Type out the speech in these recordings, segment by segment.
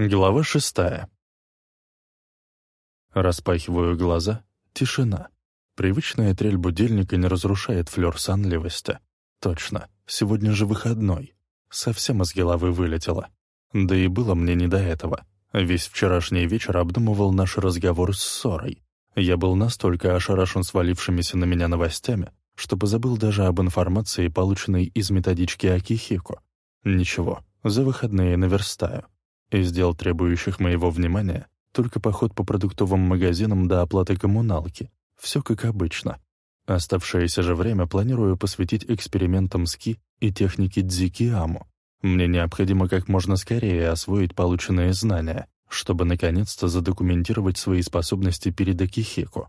Глава шестая. Распахиваю глаза. Тишина. Привычная трель будильника не разрушает флёр сонливости. Точно, сегодня же выходной. Совсем из головы вылетело. Да и было мне не до этого. Весь вчерашний вечер обдумывал наш разговор с Сорой. Я был настолько ошарашен свалившимися на меня новостями, что позабыл даже об информации, полученной из методички Акихико. Ничего, за выходные наверстаю. Из дел, требующих моего внимания, только поход по продуктовым магазинам до оплаты коммуналки. Все как обычно. Оставшееся же время планирую посвятить экспериментам ски и технике дзикиаму. Мне необходимо как можно скорее освоить полученные знания, чтобы наконец-то задокументировать свои способности перед Акихеко.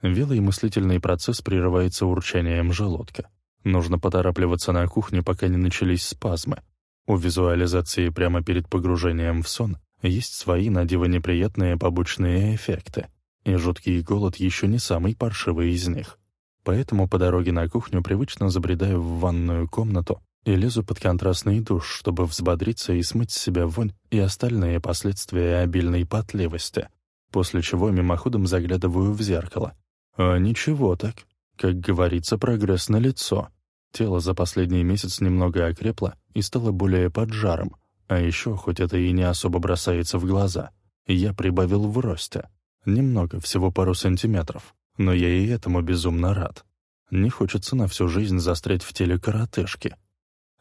Велый мыслительный процесс прерывается урчанием желудка. Нужно поторапливаться на кухню, пока не начались спазмы, у визуализации прямо перед погружением в сон есть свои на диво неприятные побочные эффекты, и жуткий голод еще не самый паршивый из них. Поэтому по дороге на кухню привычно забредаю в ванную комнату и лезу под контрастный душ, чтобы взбодриться и смыть с себя вонь и остальные последствия обильной потливости, после чего мимоходом заглядываю в зеркало. А ничего так. Как говорится, прогресс на лицо. Тело за последний месяц немного окрепло и стало более поджаром, а еще, хоть это и не особо бросается в глаза, я прибавил в росте. Немного, всего пару сантиметров, но я и этому безумно рад. Не хочется на всю жизнь застрять в теле коротышки.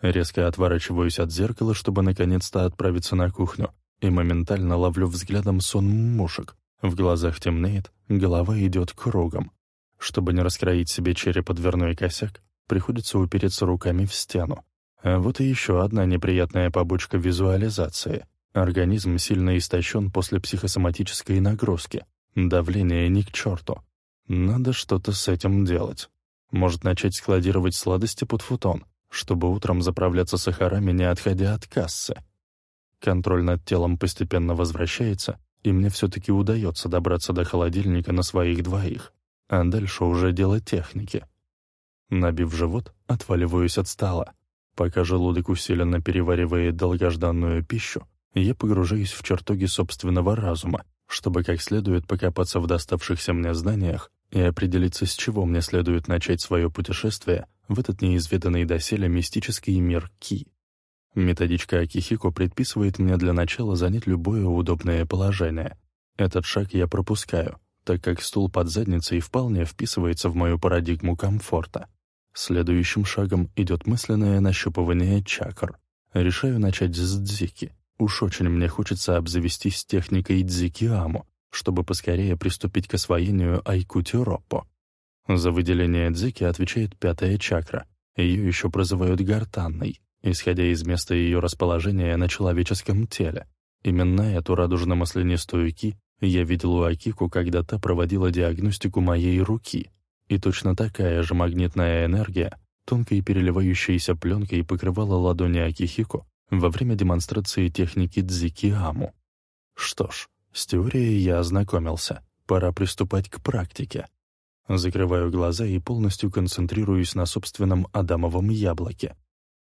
Резко отворачиваюсь от зеркала, чтобы наконец-то отправиться на кухню, и моментально ловлю взглядом сон мушек. В глазах темнеет, голова идет кругом. Чтобы не раскроить себе череп дверной косяк, приходится упереться руками в стену. А вот и еще одна неприятная побочка визуализации. Организм сильно истощен после психосоматической нагрузки. Давление ни к черту. Надо что-то с этим делать. Может начать складировать сладости под футон, чтобы утром заправляться сахарами, не отходя от кассы. Контроль над телом постепенно возвращается, и мне все-таки удается добраться до холодильника на своих двоих. А дальше уже дело техники — Набив живот, отваливаюсь от стола. Пока желудок усиленно переваривает долгожданную пищу, я погружаюсь в чертоги собственного разума, чтобы как следует покопаться в доставшихся мне знаниях и определиться, с чего мне следует начать свое путешествие в этот неизведанный доселе мистический мир Ки. Методичка Акихико предписывает мне для начала занять любое удобное положение. Этот шаг я пропускаю, так как стул под задницей вполне вписывается в мою парадигму комфорта. Следующим шагом идет мысленное нащупывание чакр. Решаю начать с дзики. Уж очень мне хочется обзавестись техникой дзикиаму, чтобы поскорее приступить к освоению айкутироппо. За выделение дзики отвечает пятая чакра. Ее еще прозывают гортанной, исходя из места ее расположения на человеческом теле. Именно эту радужно-маслянистую ки я видел у Акику, когда та проводила диагностику моей руки — и точно такая же магнитная энергия, тонкой переливающейся пленкой покрывала ладони Акихико во время демонстрации техники дзикиаму. Что ж, с теорией я ознакомился. Пора приступать к практике. Закрываю глаза и полностью концентрируюсь на собственном адамовом яблоке.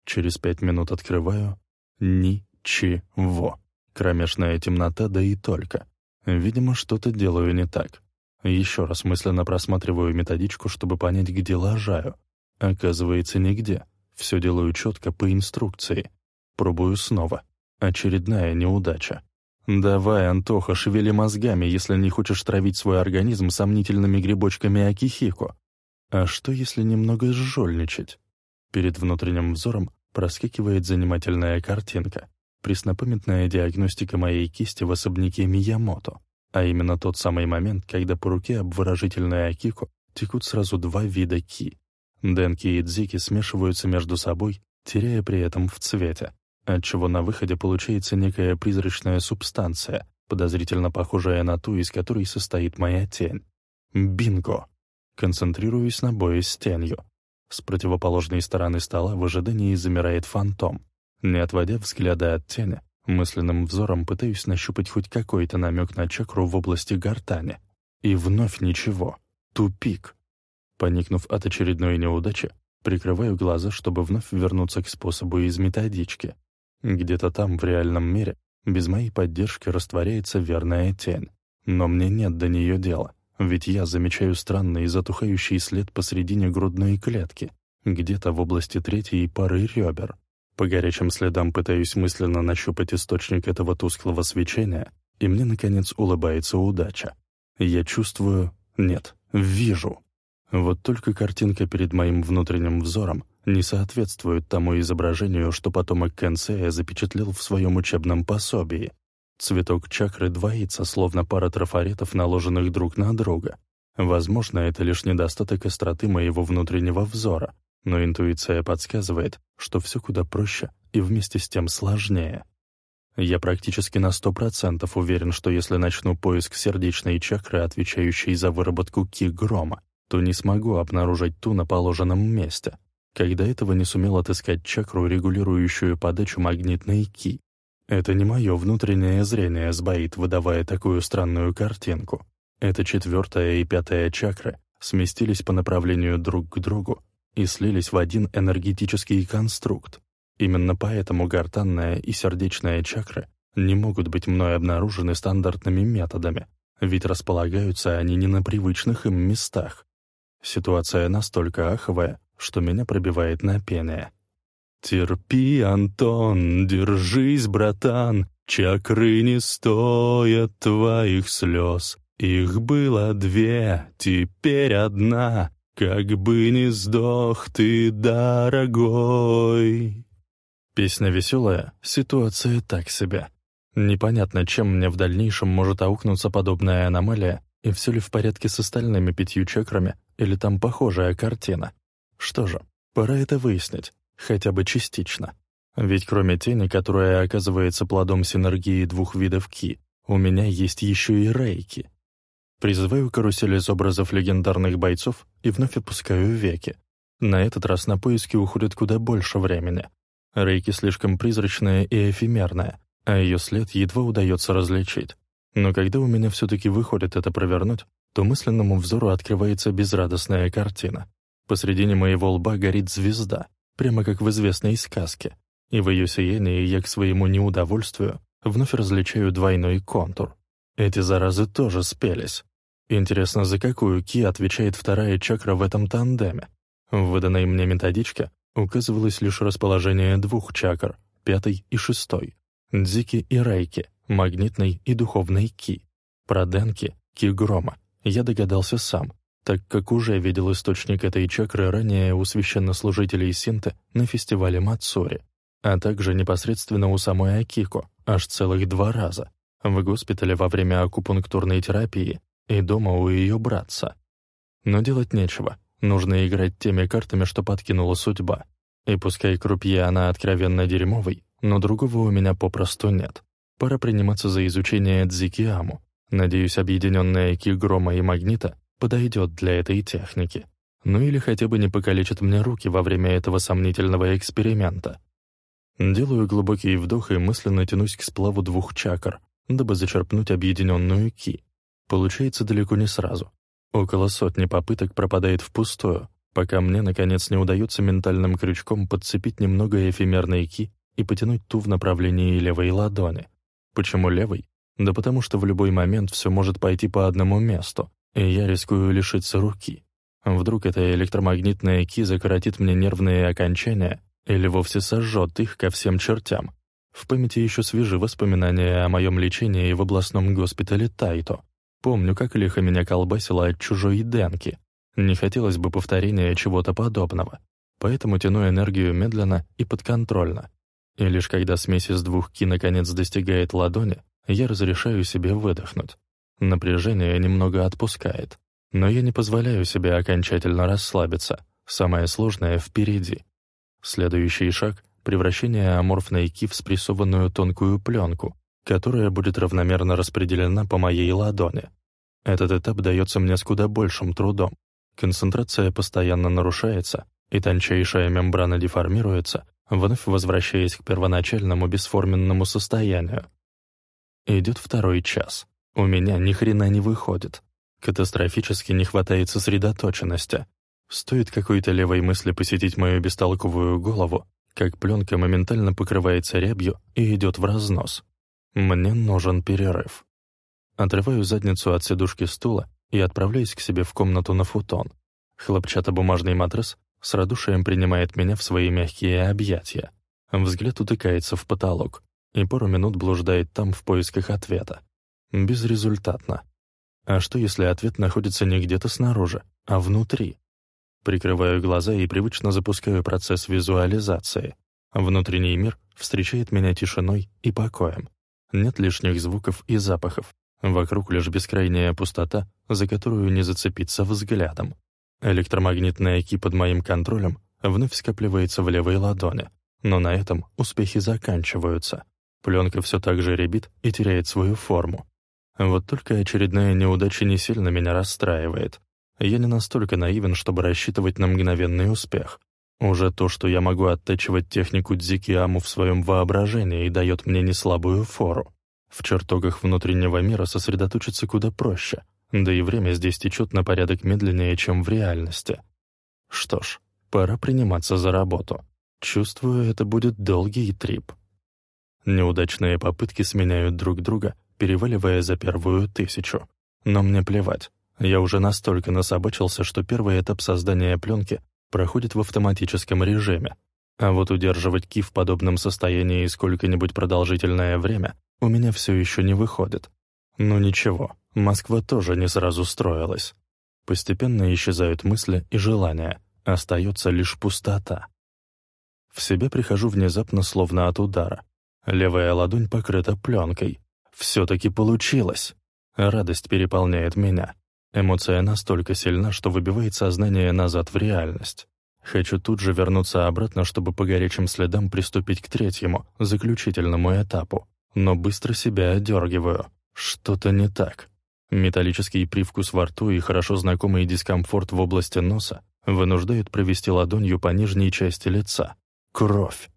Через пять минут открываю. Ничего. Кромешная темнота, да и только. Видимо, что-то делаю не так. Еще раз мысленно просматриваю методичку, чтобы понять, где лажаю. Оказывается, нигде. Все делаю четко по инструкции. Пробую снова. Очередная неудача. «Давай, Антоха, шевели мозгами, если не хочешь травить свой организм сомнительными грибочками акихико. А что, если немного сжольничать?» Перед внутренним взором проскакивает занимательная картинка. Преснопамятная диагностика моей кисти в особняке Миямото. А именно тот самый момент, когда по руке обворожительной Акико текут сразу два вида ки. Денки и дзики смешиваются между собой, теряя при этом в цвете, отчего на выходе получается некая призрачная субстанция, подозрительно похожая на ту, из которой состоит моя тень. Бинго! Концентрируюсь на бое с тенью. С противоположной стороны стола в ожидании замирает фантом. Не отводя взгляда от тени, Мысленным взором пытаюсь нащупать хоть какой-то намек на чакру в области гортани. И вновь ничего. Тупик. Поникнув от очередной неудачи, прикрываю глаза, чтобы вновь вернуться к способу из методички. Где-то там, в реальном мире, Без моей поддержки растворяется верная тень. Но мне нет до нее дела, ведь я замечаю странный затухающий след посредине грудной клетки, где-то в области третьей пары ребер. По горячим следам пытаюсь мысленно нащупать источник этого тусклого свечения, и мне, наконец, улыбается удача. Я чувствую... Нет, вижу. Вот только картинка перед моим внутренним взором не соответствует тому изображению, что потомок Кенсея запечатлел в своем учебном пособии. Цветок чакры двоится, словно пара трафаретов, наложенных друг на друга. Возможно, это лишь недостаток остроты моего внутреннего взора, но интуиция подсказывает, что все куда проще и вместе с тем сложнее. Я практически на сто процентов уверен, что если начну поиск сердечной чакры, отвечающей за выработку ки-грома, то не смогу обнаружить ту на положенном месте. Когда этого не сумел отыскать чакру, регулирующую подачу магнитной ки, это не мое внутреннее зрение сбоит, выдавая такую странную картинку. Это четвертая и пятая чакры сместились по направлению друг к другу и слились в один энергетический конструкт. Именно поэтому гортанная и сердечная чакры не могут быть мной обнаружены стандартными методами, ведь располагаются они не на привычных им местах. Ситуация настолько аховая, что меня пробивает на пение. «Терпи, Антон, держись, братан, чакры не стоят твоих слез. Их было две, теперь одна, как бы не сдох ты, дорогой». Песня веселая, ситуация так себе. Непонятно, чем мне в дальнейшем может аукнуться подобная аномалия, и все ли в порядке с остальными пятью чакрами, или там похожая картина. Что же, пора это выяснить. Хотя бы частично. Ведь кроме тени, которая оказывается плодом синергии двух видов ки, у меня есть еще и рейки. Призываю карусель из образов легендарных бойцов и вновь опускаю веки. На этот раз на поиски уходит куда больше времени. Рейки слишком призрачная и эфемерная, а ее след едва удается различить. Но когда у меня все-таки выходит это провернуть, то мысленному взору открывается безрадостная картина. Посредине моего лба горит звезда, прямо как в известной сказке, и в ее сиянии я к своему неудовольствию вновь различаю двойной контур. Эти заразы тоже спелись. Интересно, за какую ки отвечает вторая чакра в этом тандеме? В выданной мне методичке указывалось лишь расположение двух чакр, пятой и шестой, дзики и рейки, магнитной и духовной ки. Про денки, ки грома, я догадался сам, так как уже видел источник этой чакры ранее у священнослужителей Синты на фестивале Мацури, а также непосредственно у самой Акико, аж целых два раза, в госпитале во время акупунктурной терапии и дома у ее братца. Но делать нечего, нужно играть теми картами, что подкинула судьба. И пускай крупье она откровенно дерьмовый, но другого у меня попросту нет. Пора приниматься за изучение Дзикиаму. Надеюсь, объединенная Кигрома и Магнита подойдет для этой техники. Ну или хотя бы не покалечит мне руки во время этого сомнительного эксперимента. Делаю глубокий вдох и мысленно тянусь к сплаву двух чакр, дабы зачерпнуть объединенную ки. Получается далеко не сразу. Около сотни попыток пропадает впустую, пока мне, наконец, не удается ментальным крючком подцепить немного эфемерной ки и потянуть ту в направлении левой ладони. Почему левой? Да потому что в любой момент все может пойти по одному месту, и я рискую лишиться руки. Вдруг эта электромагнитная ки закоротит мне нервные окончания или вовсе сожжет их ко всем чертям. В памяти еще свежи воспоминания о моем лечении в областном госпитале Тайто. Помню, как лихо меня колбасило от чужой денки. Не хотелось бы повторения чего-то подобного. Поэтому тяну энергию медленно и подконтрольно. И лишь когда смесь из двух ки наконец достигает ладони, я разрешаю себе выдохнуть. Напряжение немного отпускает. Но я не позволяю себе окончательно расслабиться. Самое сложное впереди. Следующий шаг — превращение аморфной ки в спрессованную тонкую пленку, которая будет равномерно распределена по моей ладони. Этот этап дается мне с куда большим трудом. Концентрация постоянно нарушается, и тончайшая мембрана деформируется, вновь возвращаясь к первоначальному бесформенному состоянию. Идет второй час. У меня ни хрена не выходит. Катастрофически не хватает сосредоточенности. Стоит какой-то левой мысли посетить мою бестолковую голову, как пленка моментально покрывается рябью и идет в разнос. Мне нужен перерыв. Отрываю задницу от сидушки стула и отправляюсь к себе в комнату на футон. Хлопчатобумажный матрас с радушием принимает меня в свои мягкие объятия. Взгляд утыкается в потолок, и пару минут блуждает там в поисках ответа. Безрезультатно. А что, если ответ находится не где-то снаружи, а внутри? Прикрываю глаза и привычно запускаю процесс визуализации. Внутренний мир встречает меня тишиной и покоем. Нет лишних звуков и запахов. Вокруг лишь бескрайняя пустота, за которую не зацепиться взглядом. Электромагнитная ки под моим контролем вновь скапливается в левой ладони, но на этом успехи заканчиваются. Пленка все так же ребит и теряет свою форму. Вот только очередная неудача не сильно меня расстраивает. Я не настолько наивен, чтобы рассчитывать на мгновенный успех. Уже то, что я могу оттачивать технику дзикиаму в своем воображении, дает мне неслабую фору. В чертогах внутреннего мира сосредоточиться куда проще, да и время здесь течет на порядок медленнее, чем в реальности. Что ж, пора приниматься за работу. Чувствую, это будет долгий трип. Неудачные попытки сменяют друг друга, переваливая за первую тысячу. Но мне плевать. Я уже настолько насобачился, что первый этап создания пленки проходит в автоматическом режиме. А вот удерживать ки в подобном состоянии сколько-нибудь продолжительное время у меня все еще не выходит. Ну ничего, Москва тоже не сразу строилась. Постепенно исчезают мысли и желания, остается лишь пустота. В себя прихожу внезапно, словно от удара. Левая ладонь покрыта пленкой. Все-таки получилось. Радость переполняет меня. Эмоция настолько сильна, что выбивает сознание назад в реальность. Хочу тут же вернуться обратно, чтобы по горячим следам приступить к третьему, заключительному этапу. Но быстро себя одергиваю. Что-то не так. Металлический привкус во рту и хорошо знакомый дискомфорт в области носа вынуждают провести ладонью по нижней части лица. Кровь.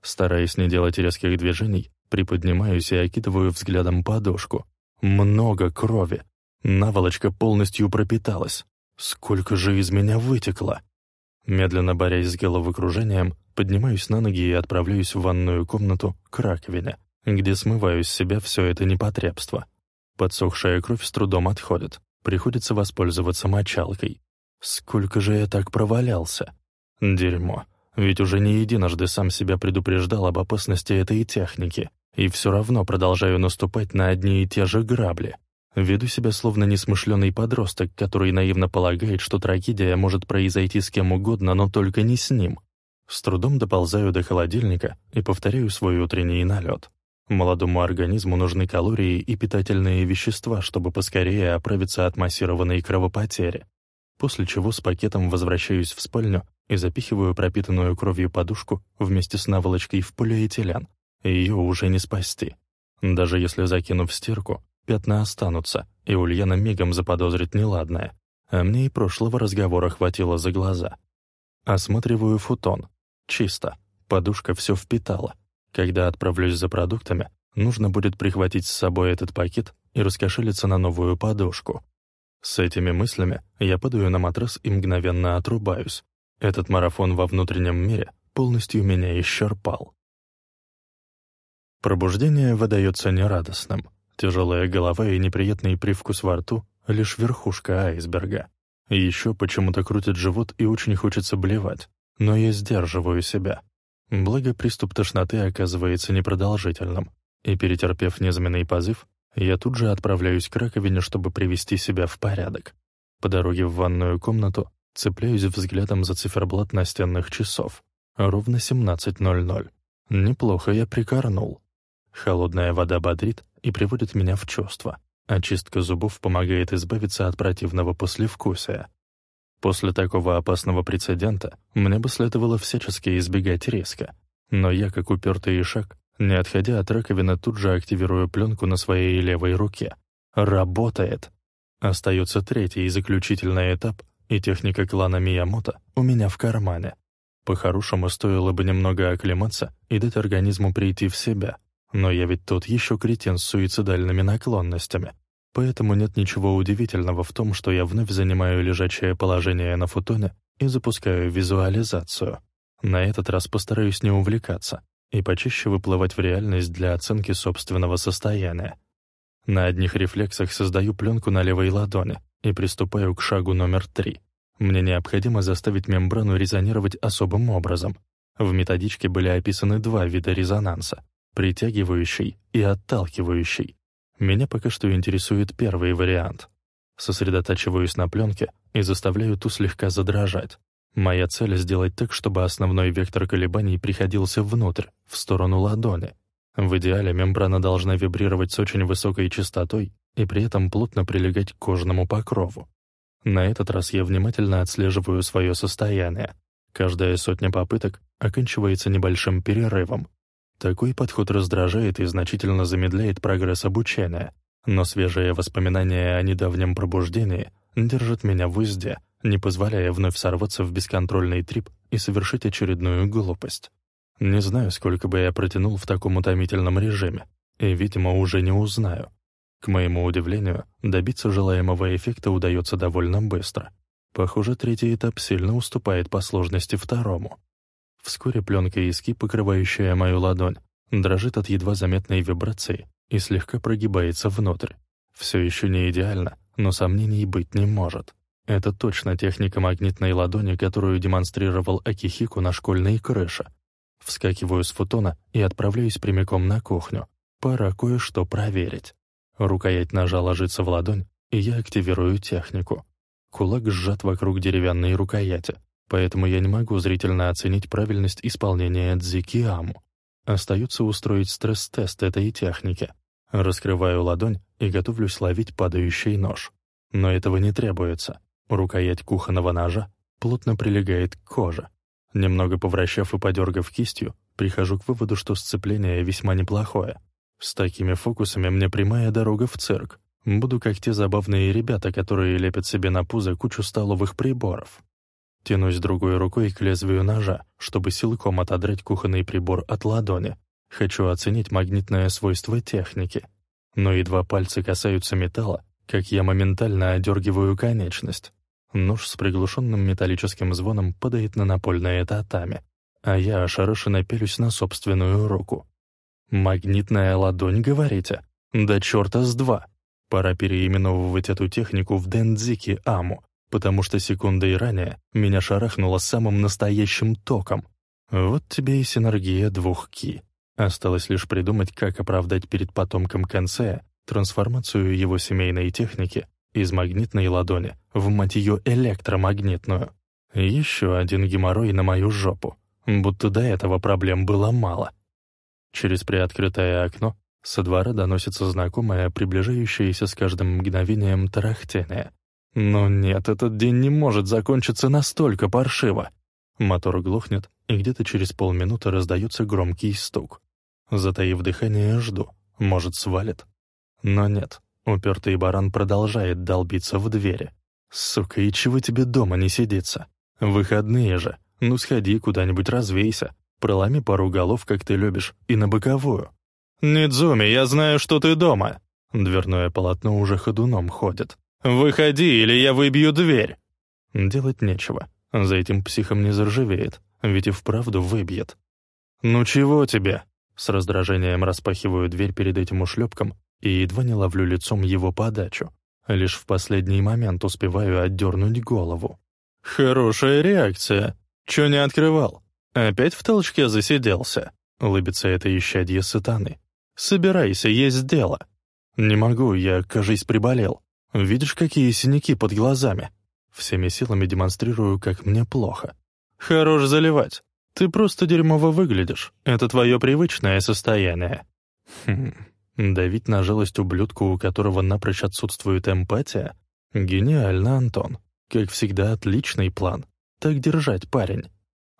Стараясь не делать резких движений, приподнимаюсь и окидываю взглядом подушку. Много крови. Наволочка полностью пропиталась. Сколько же из меня вытекло? Медленно борясь с головокружением, поднимаюсь на ноги и отправляюсь в ванную комнату к раковине, где смываю с себя все это непотребство. Подсохшая кровь с трудом отходит. Приходится воспользоваться мочалкой. Сколько же я так провалялся? Дерьмо. Ведь уже не единожды сам себя предупреждал об опасности этой техники, и все равно продолжаю наступать на одни и те же грабли. Веду себя словно несмышленый подросток, который наивно полагает, что трагедия может произойти с кем угодно, но только не с ним. С трудом доползаю до холодильника и повторяю свой утренний налет. Молодому организму нужны калории и питательные вещества, чтобы поскорее оправиться от массированной кровопотери. После чего с пакетом возвращаюсь в спальню и запихиваю пропитанную кровью подушку вместе с наволочкой в полиэтилен. Ее уже не спасти. Даже если закину в стирку, пятна останутся, и Ульяна мигом заподозрит неладное. А мне и прошлого разговора хватило за глаза. Осматриваю футон. Чисто. Подушка все впитала. Когда отправлюсь за продуктами, нужно будет прихватить с собой этот пакет и раскошелиться на новую подушку. С этими мыслями я падаю на матрас и мгновенно отрубаюсь, этот марафон во внутреннем мире полностью меня исчерпал. Пробуждение выдается нерадостным. Тяжелая голова и неприятный привкус во рту — лишь верхушка айсберга. Еще почему-то крутит живот и очень хочется блевать, но я сдерживаю себя. Благо, приступ тошноты оказывается непродолжительным, и, перетерпев незаменный позыв, я тут же отправляюсь к раковине, чтобы привести себя в порядок. По дороге в ванную комнату Цепляюсь взглядом за циферблат настенных часов. Ровно 17.00. Неплохо я прикорнул. Холодная вода бодрит и приводит меня в чувство. Очистка зубов помогает избавиться от противного послевкусия. После такого опасного прецедента мне бы следовало всячески избегать риска. Но я, как упертый ишак, не отходя от раковины, тут же активирую пленку на своей левой руке. Работает! Остается третий и заключительный этап — и техника клана Миямото у меня в кармане. По-хорошему, стоило бы немного оклематься и дать организму прийти в себя. Но я ведь тот еще кретин с суицидальными наклонностями. Поэтому нет ничего удивительного в том, что я вновь занимаю лежачее положение на футоне и запускаю визуализацию. На этот раз постараюсь не увлекаться. и почаще выплывать в реальность для оценки собственного состояния. На одних рефлексах создаю пленку на левой ладони и приступаю к шагу номер три. Мне необходимо заставить мембрану резонировать особым образом. В методичке были описаны два вида резонанса — притягивающий и отталкивающий. Меня пока что интересует первый вариант. Сосредотачиваюсь на пленке и заставляю ту слегка задрожать. Моя цель — сделать так, чтобы основной вектор колебаний приходился внутрь, в сторону ладони. В идеале мембрана должна вибрировать с очень высокой частотой и при этом плотно прилегать к кожному покрову. На этот раз я внимательно отслеживаю свое состояние. Каждая сотня попыток оканчивается небольшим перерывом. Такой подход раздражает и значительно замедляет прогресс обучения, но свежие воспоминания о недавнем пробуждении держат меня в узде, не позволяя вновь сорваться в бесконтрольный трип и совершить очередную глупость. Не знаю, сколько бы я протянул в таком утомительном режиме, и, видимо, уже не узнаю. К моему удивлению, добиться желаемого эффекта удается довольно быстро. Похоже, третий этап сильно уступает по сложности второму. Вскоре пленка иски, покрывающая мою ладонь, дрожит от едва заметной вибрации и слегка прогибается внутрь. Все еще не идеально, но сомнений быть не может. Это точно техника магнитной ладони, которую демонстрировал Акихику на школьной крыше. Вскакиваю с футона и отправляюсь прямиком на кухню. Пора кое-что проверить. Рукоять ножа ложится в ладонь, и я активирую технику. Кулак сжат вокруг деревянной рукояти, поэтому я не могу зрительно оценить правильность исполнения дзикиаму. Остается устроить стресс-тест этой техники. Раскрываю ладонь и готовлюсь ловить падающий нож. Но этого не требуется. Рукоять кухонного ножа плотно прилегает к коже. Немного повращав и подергав кистью, прихожу к выводу, что сцепление весьма неплохое. С такими фокусами мне прямая дорога в цирк. Буду как те забавные ребята, которые лепят себе на пузо кучу столовых приборов. Тянусь другой рукой к лезвию ножа, чтобы силком отодрать кухонный прибор от ладони. Хочу оценить магнитное свойство техники. Но едва пальцы касаются металла, как я моментально одергиваю конечность. Нож с приглушенным металлическим звоном падает на напольное татами, а я ошарашенно пелюсь на собственную руку. «Магнитная ладонь, говорите? Да черта с два! Пора переименовывать эту технику в Дендзики Аму, потому что секундой ранее меня шарахнуло самым настоящим током. Вот тебе и синергия двух ки. Осталось лишь придумать, как оправдать перед потомком Кэнсея трансформацию его семейной техники из магнитной ладони в, мать ее, электромагнитную. Еще один геморрой на мою жопу. Будто до этого проблем было мало. Через приоткрытое окно со двора доносится знакомое, приближающееся с каждым мгновением тарахтение. Но нет, этот день не может закончиться настолько паршиво. Мотор глохнет, и где-то через полминуты раздается громкий стук. Затаив дыхание, жду. Может, свалит? Но нет, упертый баран продолжает долбиться в двери. «Сука, и чего тебе дома не сидится? Выходные же. Ну сходи куда-нибудь развейся. Проломи пару голов, как ты любишь, и на боковую». «Нидзуми, я знаю, что ты дома!» Дверное полотно уже ходуном ходит. «Выходи, или я выбью дверь!» Делать нечего. За этим психом не заржавеет, ведь и вправду выбьет. «Ну чего тебе?» С раздражением распахиваю дверь перед этим ушлепком и едва не ловлю лицом его подачу. Лишь в последний момент успеваю отдернуть голову. «Хорошая реакция. Чё не открывал? Опять в толчке засиделся?» Улыбится это исчадье сатаны. «Собирайся, есть дело». «Не могу, я, кажись, приболел. Видишь, какие синяки под глазами?» Всеми силами демонстрирую, как мне плохо. «Хорош заливать. Ты просто дерьмово выглядишь. Это твое привычное состояние». Хм, Давить на жалость ублюдку, у которого напрочь отсутствует эмпатия? Гениально, Антон. Как всегда, отличный план. Так держать, парень.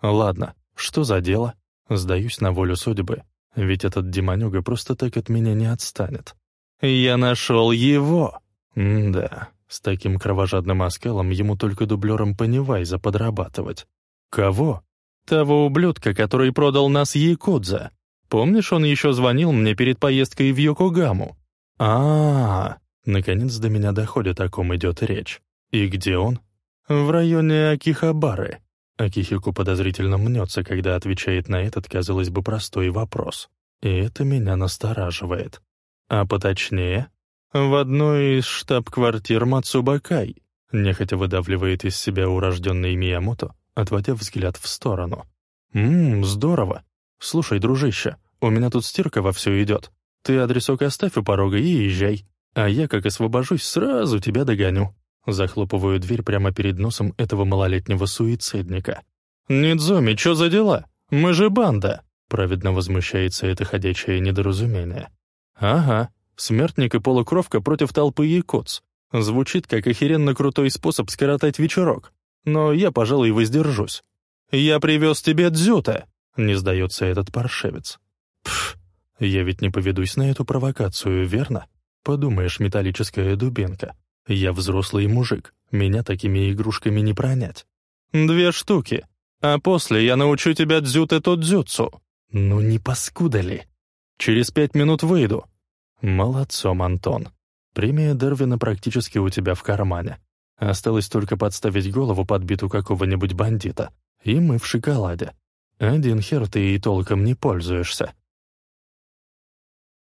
Ладно, что за дело? Сдаюсь на волю судьбы. Ведь этот демонюга просто так от меня не отстанет. Я нашел его! М да, с таким кровожадным оскалом ему только дублером Пеннивайза подрабатывать. Кого? Того ублюдка, который продал нас Якудза. Помнишь, он еще звонил мне перед поездкой в Йокогаму? а, -а, -а Наконец до меня доходит, о ком идет речь. И где он? В районе Акихабары. Акихико подозрительно мнется, когда отвечает на этот, казалось бы, простой вопрос. И это меня настораживает. А поточнее, в одной из штаб-квартир Мацубакай, нехотя выдавливает из себя урожденный Миямото, отводя взгляд в сторону. «Ммм, здорово. Слушай, дружище, у меня тут стирка вовсю идет. Ты адресок оставь у порога и езжай. А я, как освобожусь, сразу тебя догоню». Захлопываю дверь прямо перед носом этого малолетнего суицидника. «Нидзоми, что за дела? Мы же банда!» Праведно возмущается это ходячее недоразумение. «Ага, смертник и полукровка против толпы якутс. Звучит как охеренно крутой способ скоротать вечерок. Но я, пожалуй, воздержусь. «Я привез тебе дзюта!» — не сдается этот паршевец. Пф, я ведь не поведусь на эту провокацию, верно? Подумаешь, металлическая дубинка. Я взрослый мужик, меня такими игрушками не пронять. Две штуки. А после я научу тебя дзюте-то дзюцу. Ну не паскуда ли? Через пять минут выйду. Молодцом, Антон. Премия Дервина практически у тебя в кармане. Осталось только подставить голову под биту какого-нибудь бандита. И мы в шоколаде. Один хер ты и толком не пользуешься.